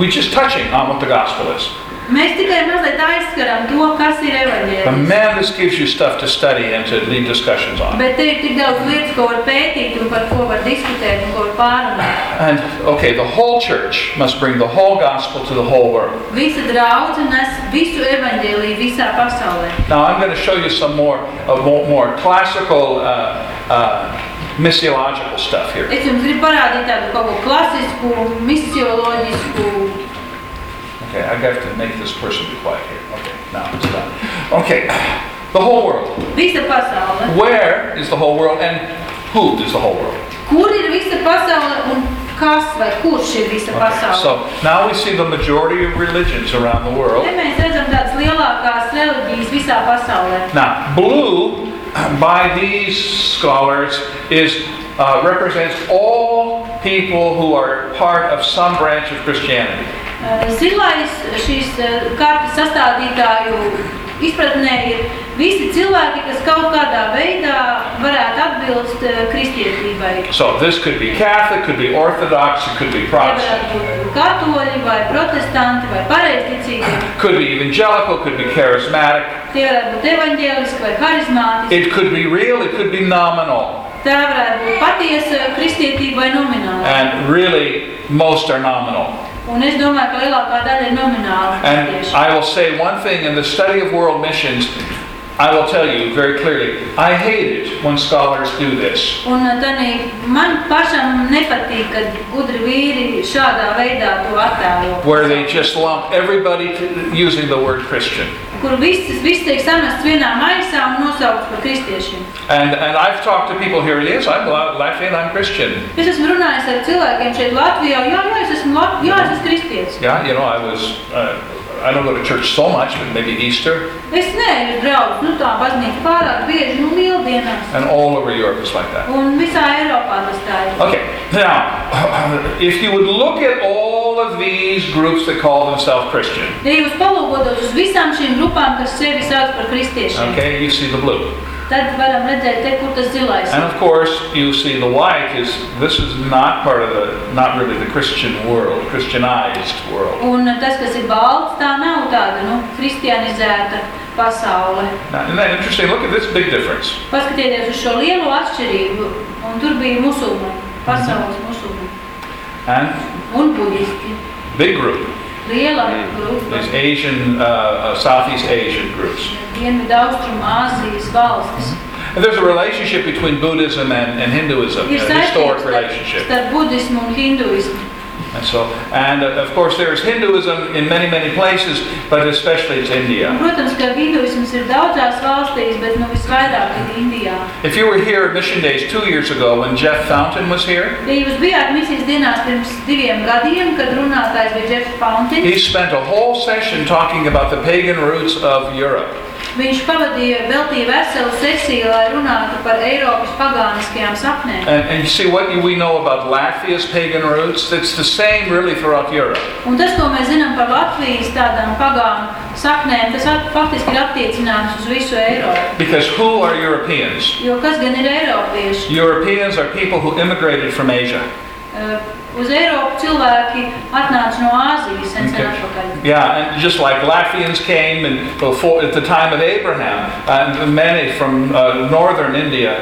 We're just touching on what the gospel is. Mēs tikai mazliet aizskaram to, kas ir But evaņģēlijs. man, this gives you stuff to study and to lead discussions on. Bet te ir tik daudz lietas, ko var pētīt un par ko var diskutēt un ko var pārunāt. And okay, the whole church must bring the whole gospel to the whole world. Visa draudze nes visu evaņģēliju visā pasaulē. Now I'm going to show you some more, uh, more, more classical, uh, uh, missiological stuff here. Es jums gribu parādīt tādu kaut ko klasisku, misioloģisku. Okay, I have got to make this person be quiet here. Okay, now it's done. Okay, the whole world. Visa pasaule. Where is the whole world and who is the whole world? Kur ir visa pasaule un kas vai kurš ir visa Okay, so now we see the majority of religions around the world. Te mēs redzam tādas lielākās reliģijas visā pasaulē. Now, blue by these scholars is uh, represents all people who are part of some branch of Christianity. Uh, Zilais šīs uh, kartes sastādītāju izpratnē ir visi cilvēki, kas kaut kādā veidā varētu atbilst uh, kristietībai. So this could be Catholic, could be Orthodox, it could be Protestant, katoļi vai protestanti vai pareizticīgi. could be evangelical, could be charismatic. Tie varētu būt evaņģēliski vai harizmātiski. It could be real, it could be nominal. Tā varētu būt patiesa kristietība vai nomināla. And really, most are nominal. And I will say one thing in the study of world missions, I will tell you very clearly, I hate it when scholars do this. Un tādī man pašam nepatīk, kad gudri vīri šādā veidā to attēlo. Where they just lump everybody to, using the word Christian. Kur viss, viss tiek samests vienā maisā un nosaukts par kristiešiem. And, and I've talked to people here, yes, I'm La- Latvian, I'm Christian. Es esmu runājis ar cilvēkiem šeit Latvijā, jā, jā, es esmu, Lat jā, es esmu kristietis. Yeah, you know, I was, uh, I don't go to church so much, but maybe Easter, Es neeju uz draugu, nu tā baznīca pārāk bieži, nu lieldienās. and all over Europe it's like that. Un visā Eiropā tas tā ir. Okay, now, if you would look at all of these groups that call themselves Christian, Ja jūs palūkotos uz visām šīm grupām, kas sevi sauc par kristiešiem, okay, you see the blue. Tad varam redzēt, te, kur tas zilais And ir. of course, you see the white is, this is not part of the, not really the Christian world, Christianized world. Un tas, kas ir balts, tā nav tāda, nu, kristianizēta pasaule. Now, isn't that interesting? Look at this big difference. Paskatieties uz šo lielo atšķirību, un tur bija musulmaņi, pasaules musulmaņi And un budisti. big group, Liela grupa, these Asian, uh, uh, Southeast Asian groups. Dienvidu Austrum Āzijas valstis. And there's a relationship between Buddhism and, and Hinduism, Ir a historic saistīts relationship. starp budismu un hinduismu. And so, and uh, of course, there's Hinduism in many, many places, but especially it's Un, India. protams, ka hinduisms ir daudzās valstīs, bet nu visvairāk ir Indijā. If you were here at Mission Days two years ago when Jeff Fountain was here, Ja jūs bijāt misijas dienās pirms diviem gadiem, kad runātājs bija Jeffs Fountains, he spent a whole session talking about the pagan roots of Europe. Viņš pavadīja veltīja veselu sesiju, lai runātu par Eiropas pagāniskajām sapnēm. And, and you see what we know about Latvia's pagan roots? It's the same really throughout Europe. Un tas, ko mēs zinām par Latvijas tādām pagānu saknēm, tas at, faktiski ir attiecināms uz visu Eiropu. Because who are Europeans? Jo kas gan ir Eiropieši? Europeans are people who immigrated from Asia. Uh, uz Eiropu cilvēki atnāca no Āzijas sen sen Okay. atpakaļ. Yeah, and just like Latvians came and before at the time of Abraham, and many from uh, northern India,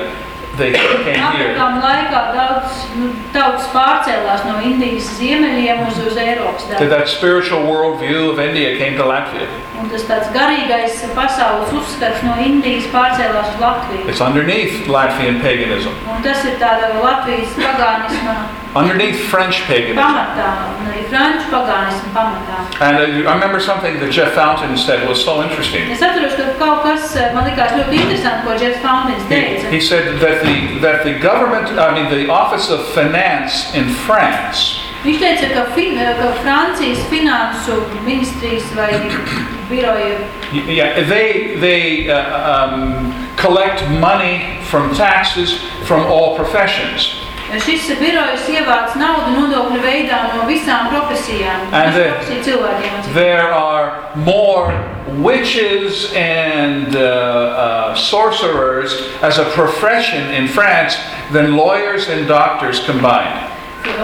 they came here. Abrahama laikā daudz nu, tautas pārcēlās no Indijas ziemeļiem uz, uz Eiropas That, daļu. that spiritual worldview of India came to Latvia. Un tas tāds garīgais pasaules uzskats no Indijas pārcēlās uz Latviju. It's underneath Latvian paganism, Un tas ir tāda Latvijas pagānisma underneath French paganism. pamatā, un arī franču pagānisma pamatā. And uh, I remember something that Jeff Fountain said was so interesting. Es atceros, ka kaut kas eh, man likās ļoti interesanti, ko Fountains He, teica. he said that the, that the government, I mean, the Office of Finance in France Viņš teica, ka, fin, ka Francijas finansu ministrijas vai biroja Yeah, they, they uh, um, collect money from taxes from all professions. Šis birojs ievāc naudu nodokļu veidā no visām profesijām. And Visu the- profesiju cilvēkiem. atcīm. There are more witches and uh, uh, sorcerers as a profession in France than lawyers and doctors combined.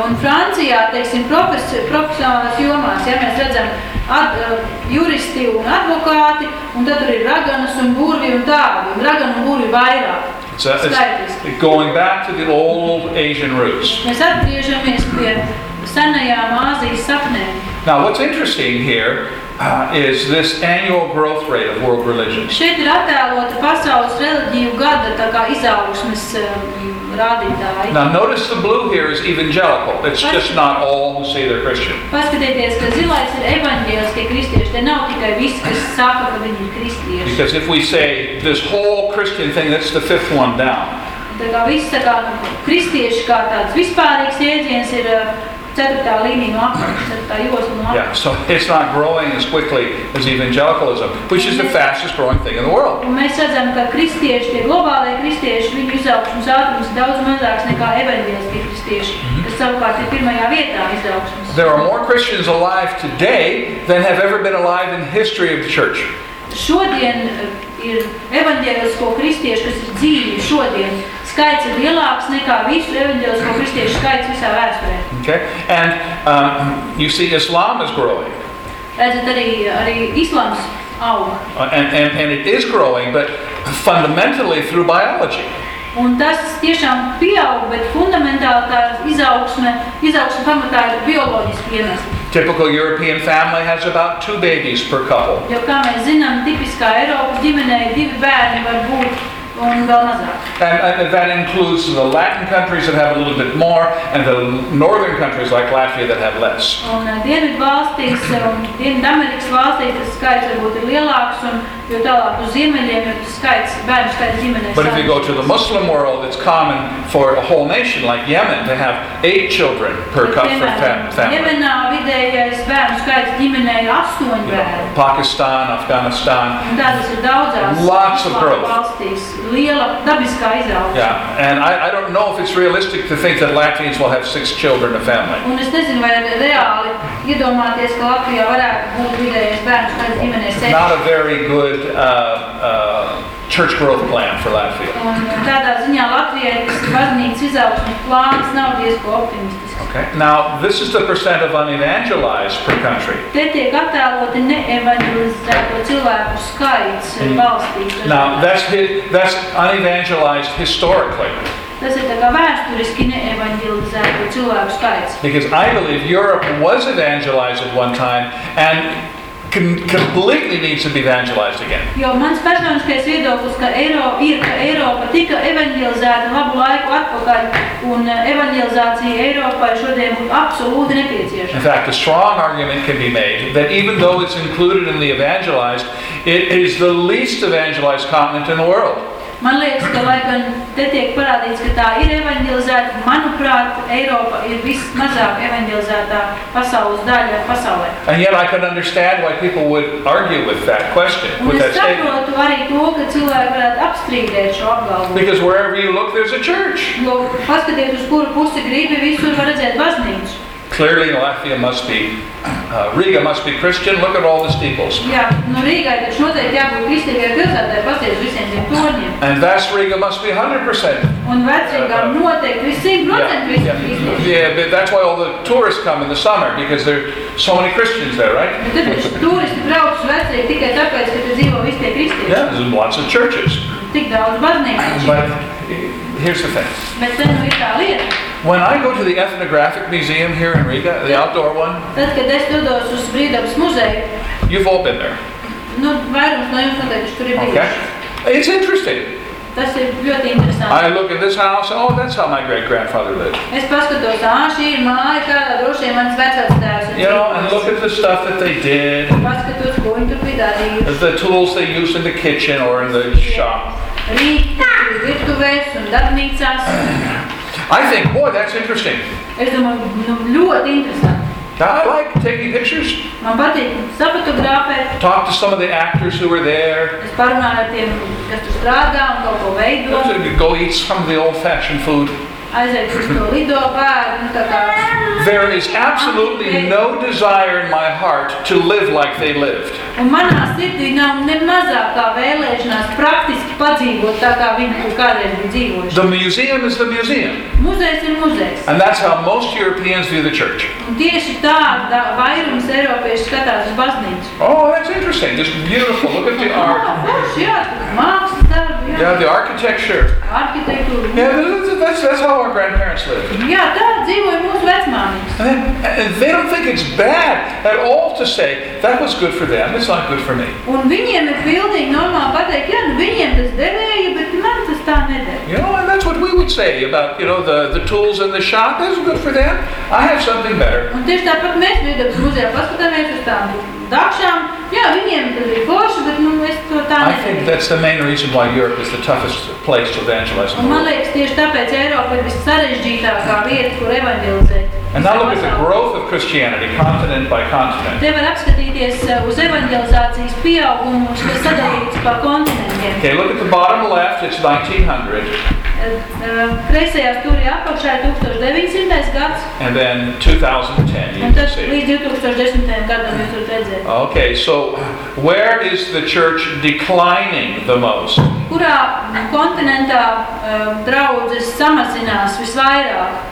Un Francijā, teiksim, profesi, profesionālās jomās, ja mēs redzam ad, uh, juristi un advokāti, un tad tur ir raganas un burvi un tādi, un raganu un burvi vairāk. So Skaitliski. it's going back to the old Asian roots. Mēs atgriežamies pie senajām Āzijas sapnēm. Now, what's interesting here uh, is this annual growth rate of world religions. Šeit ir attēlota pasaules reliģiju gada tā kā izaugsmes um, rādītāji. Now, notice the blue here is evangelical. It's just not all who say they're Christian. Paskatieties, ka zilais ir evaņģēliskie kristieši. Te nav tikai visi, kas saka, ka viņi ir kristieši. Because if we say this whole Christian thing, that's the fifth one down. Tā kā viss tā kā nu, kristieši kā tāds vispārīgs jēdziens ir ā, ceturtā līnija no apakšas, ceturtā josla no Yeah, so it's not growing as quickly as evangelicalism, which is the fastest growing thing in the world. Un mēs redzam, ka kristieši, tie globālie kristieši, viņu izaugsmas ātrums daudz mazāks nekā evaņģēliskie kristieši, kas mm-hmm. savukārt ir pirmajā vietā izaugsmas. There are more Christians alive today than have ever been alive in the history of the church. Šodien ā, ir evaņģēlisko kristiešu, kas ir dzīvi šodien. Skaits ir lielāks nekā visu evaņģēlisko kristiešu skaits visā vēsturē. Okay? And um, you see, Islam is growing. Redzat, arī, arī islāms aug. Uh, and, and, and it is growing, but fundamentally through biology. Un tas tiešām pieaug, bet fundamentāli tā izaugsme, izaugsme pamatā ir bioloģiski iemesli. Typical European family has about two babies per couple. Jo, kā mēs zinām, tipiskā Eiropas ģimenē divi bērni var būt. And, and that includes the Latin countries that have a little bit more, and the northern countries like Latvia that have less. Un eh, ā, eh, un Dienvidu valstīs tas skaits varbūt ir lielāks, un jo tālāk uz ziemeļiem ir tas skaits, bērnu skaits ģimenē. But if you go to the Muslim world, it's common for a whole nation like Yemen to have eight children per couple fam- family. Jemenā vidējais bērnu skaits ģimenē ir astoņi bērni. Pakistan, Afghanistan. Un tā tas ir daudzās Lots of growth. valstīs. Liela dabiskā izaugsme. Yeah, and I, I don't know if it's realistic to think that Latvians will have six children a family. Un es nezinu, vai reāli iedomāties, ka Latvijā varētu būt vidējais bērns skaits ģimenē seši. Not a very good uh, uh, church growth plan for Latvia. Okay. Now, this is the percent of unevangelized per country. Mm. Now, that's, that's unevangelized historically. Because I believe Europe was evangelized at one time, and completely needs to be evangelized again. Jo mans personiskais viedoklis, ka Eiro, ir, ka Eiropa tika evangelizēta labu laiku atpakaļ, un eh, evangelizācija Eiropai šodien būtu absolūti In nepieciešama. fact, a strong argument can be made that even though it's included in the evangelized, it is the least evangelized continent in the world. Man liekas, ka, lai gan te tiek parādīts, ka tā ir evangelizēta, manuprāt, Eiropa ir vismazāk evangelizētā pasaules daļa pasaulē. And yet I can understand why people would argue with that question, Un with that statement. arī to, ka cilvēki varētu apstrīdēt šo apgalvojumu. Because wherever you look, there's a church. Jo paskatieties, uz kuru pusi gribi, visur var redzēt baznīcu. Clearly, Latvia must be, uh, Riga must be Christian. Look at all the steeples. Jā, nu Rīgai taču noteikti jābūt kristīgai pilsētai, pasties visiem tiem torņiem. And Vast Riga must be 100%. Un vecrīgā noteikti Yeah, procenti visi yeah. kristieši. yeah, but that's why all the tourists come in the summer, because there are so many Christians there, right? Bet tad taču turisti brauc uz vecrīgu tikai tāpēc, ka te dzīvo visi tie kristieši. Yeah, there's lots of churches. Tik daudz baznīcu. But here's the thing. When I go to the ethnographic museum here in Riga, the outdoor one, you've all been there. Okay. It's interesting. I look at this house, oh, that's how my great grandfather lived. You know, and look at the stuff that they did, the tools they used in the kitchen or in the shop. Rīki, virtuvēs un darbnīcās. I think, boy, that's interesting. Es domāju, nu, ļoti interesanti. I like taking pictures, Man patīk sapatogrāfēt. talk to some of the actors who were there, Es parunāju ar tiem, kas tur strādā un kaut ko veido. go eat some of the old-fashioned food. Aiziet uz to lido bērnu, nu, tā kā. There is absolutely no desire in my heart to live like they lived. Un manā sirdī nav ne mazākā vēlēšanās praktiski padzīvot tā, kā viņi tur kādreiz bija dzīvojuši. The museum is the museum, Muzejs ir muzejs. and that's how most Europeans view the church. Un tieši tā da, vairums eiropiešu skatās uz baznīcu. Oh, that's interesting. Just beautiful. Look at the art. Jā, forši, jā, jā, Yeah, the architecture. arhitektūra. Yeah, that's, that's, that's how our grandparents lived. Jā, tā dzīvoja mūsu vecmāmiņas. And, then- and they don't think it's bad at all to say that was good for them. It's not good for me. Un viņiem ir pilnīgi normāli pateikt, jā, nu viņiem tas derēja, bet man tas tā nedēļ. You know, and that's what we would say about, you know, the, the tools in the shop? That's good for them. I have something better. Un tieši tāpat mēs Viedokļu muzejā paskatāmies uz tām dakšām. Jā, viņiem tas bija forši, bet nu, es to tā I think nedaru. that's the main reason why Europe is the toughest place to evangelize in Un the man world. liekas, tieši tāpēc Eiropa ir vissarežģītākā vieta, kur evangelizēt. And now look at the Visā pasaulē. growth of Christianity, continent by continent. Te var apskatīties uh, uz evangelizācijas pieaugumu, kas sadalīts pa kontinentiem. Okay, look at the bottom left, it's 1900, Uh, uh, Kreisajā stūrī apakšā ir 1900. gads, and then 2010, you can see. līdz 2010. gadam jūs varat redzēt. Okay, so where is the church declining the most? Kurā kontinentā uh, draudzes samazinās visvairāk?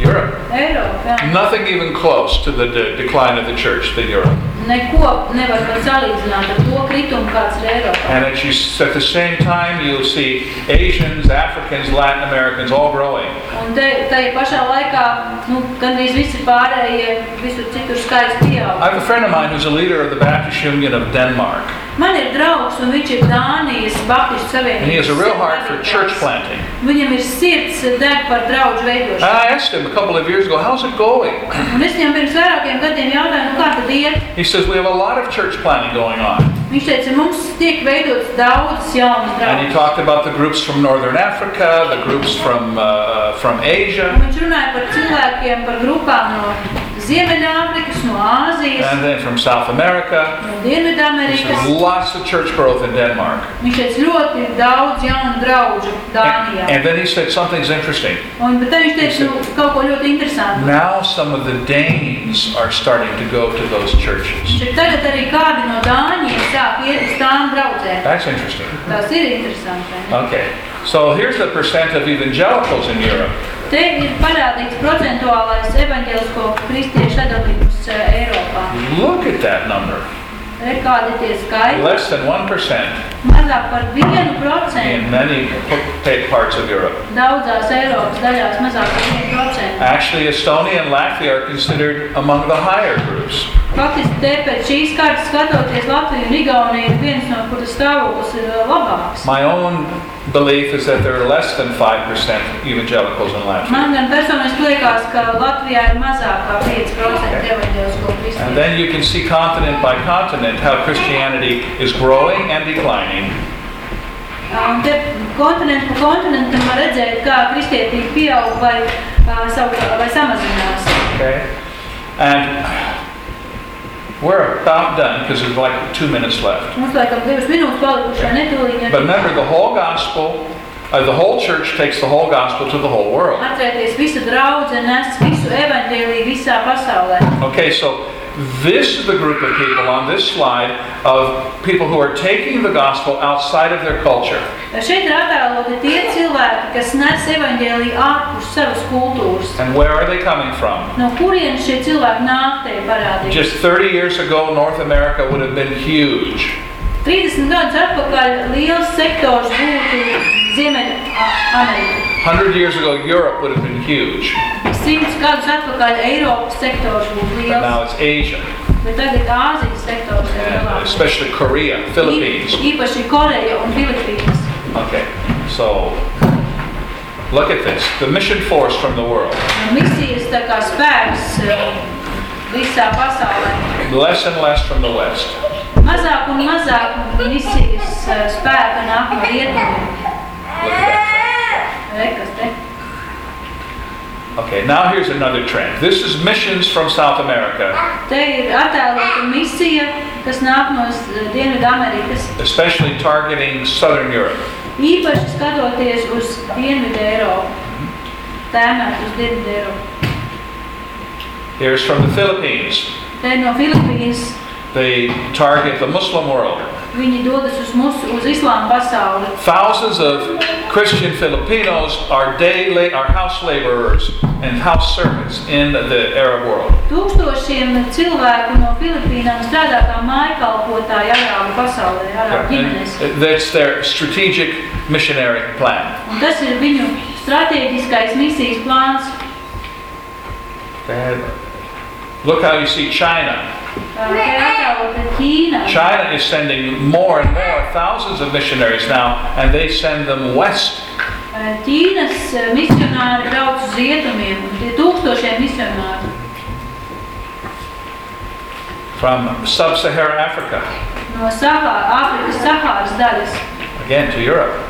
Europe. Eiropa. jā. Nothing even close to the de- decline of the church than Europe. Neko nevar pat salīdzināt ar to kritumu, kāds ir Eiropā. And at, you, at the same time, you'll see Asians, Africans, Latin Americans all growing. Un te, tajā pašā laikā, nu, gandrīz visi pārējie, visur citur skaits pieaug. I have a friend of mine who's a leader of the Baptist Union of Denmark, Man ir draugs, un viņš ir Dānijas Baptistu and he has a Savienības real heart for vadītājs. church planting. Viņam ir sirds deg par draugu And veidošanu. I asked him a couple of years ago, how's it going? Un es viņam pirms vairākiem gadiem jautāju, nu kā tad iet? He says, we have a lot of church planting going on. Viņš teica, mums tiek veidots daudzas jaunas And he draugas. talked about the groups from Northern Africa, the groups from, uh, from Asia, Un viņš runāja par cilvēkiem, par grupām no Ziemeļāfrikas, no Āzijas, and then from South America. no He says, Dienvidamerikas. lots of church growth in Denmark. Viņš teica, ļoti daudz jaunu draugu And, Dānijā. and then he said something's interesting. Un, bet tad viņš teica, nu, kaut ko ļoti interesantu. Now some of the Danes are starting to go to those churches. Šeit tagad arī kādi no Dāņiem sāk iet uz tām draudzēm. That's interesting. Tas ir interesanti. Okay, so here's the percent of evangelicals in Europe. Te ir parādīts procentuālais evaņģelisko kristiešu sadalījums eh, Eiropā. Look at that number. Re, kādi tie skaitļi? Less than 1% Mazāk par 1% in many p- parts of Europe. daudzās Eiropas daļās, mazāk par 1%. Actually, Estonia and Latvia are considered among the higher groups. Faktiski te pēc šīs kārtas skatoties Latviju un Igauniju ir viens no, kuras stāvoklis ir eh, labāks. My own belief is that there are less than 5% evangelicals in Latvia. Man gan personiski liekas, ka Latvijā ir mazāk kā 5% evaņģelisko And then you can see continent by continent how Christianity is growing and declining. Um, Un te kontinentu pa kontinentam var redzēt, kā kristietība pieaug vai, uh, ā, savukārt- vai samazinās. Okay? And we're about done because there's like two minutes left. Mums laikam divas minūtes palikušas, vai netūlīt. But remember, the whole gospel, uh, the whole church takes the whole gospel to the whole world. Atcerieties, visa draudze nes visu evaņģēliju visā pasaulē. Okay, so this is the group of people on this slide of people who are taking the gospel outside of their culture. Šeit ir attēloti tie cilvēki, kas nes evaņģēliju ārpus savas kultūras. And where are they coming from? No kurienes šie cilvēki nāk, te ir parādīts. Just 30 years ago, North America would have been huge. 30 gadus atpakaļ liels sektors būtu Ziemeļamerika. 100 years ago, Europe would have been huge. 100 gadus atpakaļ Eiropas sektors būtu But liels, now it's Asia, bet tagad Āzijas sektors ir and lielāks. especially Korea, Philippines. Īpaši- Īpaši Koreja un Filipīnas. Okay, so look at this the mission force from the world. Misijas tā kā spēks eh, visā pasaulē. Less and less from the West. Mazāk un mazāk misijas eh, spēka nāk no rietumiem. Look at that. Okay, now here's another trend. This is missions from South America, Te ir attēlota misija, kas nāk no uh, Dienvidu Amerikas. especially targeting Southern Europe. Īpaši skatoties uz Dienvidu Eiropu. Tēmēt uz Dienvidu Eiropu. Here's from the Philippines. Te no Filipīnas They target the Muslim world. Viņi dodas uz mūsu, uz islāma pasauli. Thousands of Christian Filipinos are day la- are house laborers and house servants in the Arab world. Tūkstošiem cilvēku no Filipīnām strādā kā mājkalpotāji Arābu pasaulē, Arābu ģimenes. And that's their strategic missionary plan. Un tas ir viņu strateģiskais misijas plāns. And Look how you see China. Te attēlota Ķīna. China is sending more and more, thousands of missionaries now, and they send them west. Ķīnas misionāri brauc uz rietumiem, tie tūkstošiem misionāri from sub-Saharan Africa, no Sahā, Āfrikas Sahāras daļas. again to Europe.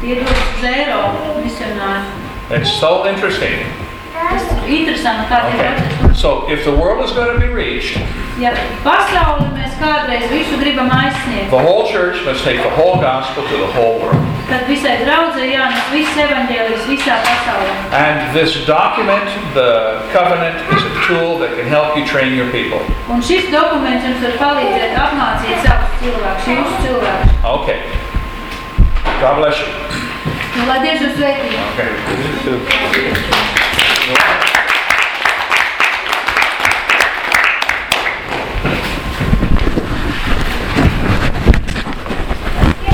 Tie dodas uz Eiropu misionāri. It's so interesting. Tas ir interesanti, kā tie Okay. procesi. So if the world is going to be reached, Ja pasauli mēs kādreiz visu gribam aizsniegt, the whole church must take the whole gospel to the whole world. tad visai draudzē jānes viss evaņģēlijs visā pasaulē. And this document, the covenant, is a tool that can help you train your people. Un šis dokuments jums var palīdzēt apmācīt savus cilvēkus, jūsu cilvēkus. Okay. God bless you. Nu, lai Dievs jūs sveitī. Okay. You.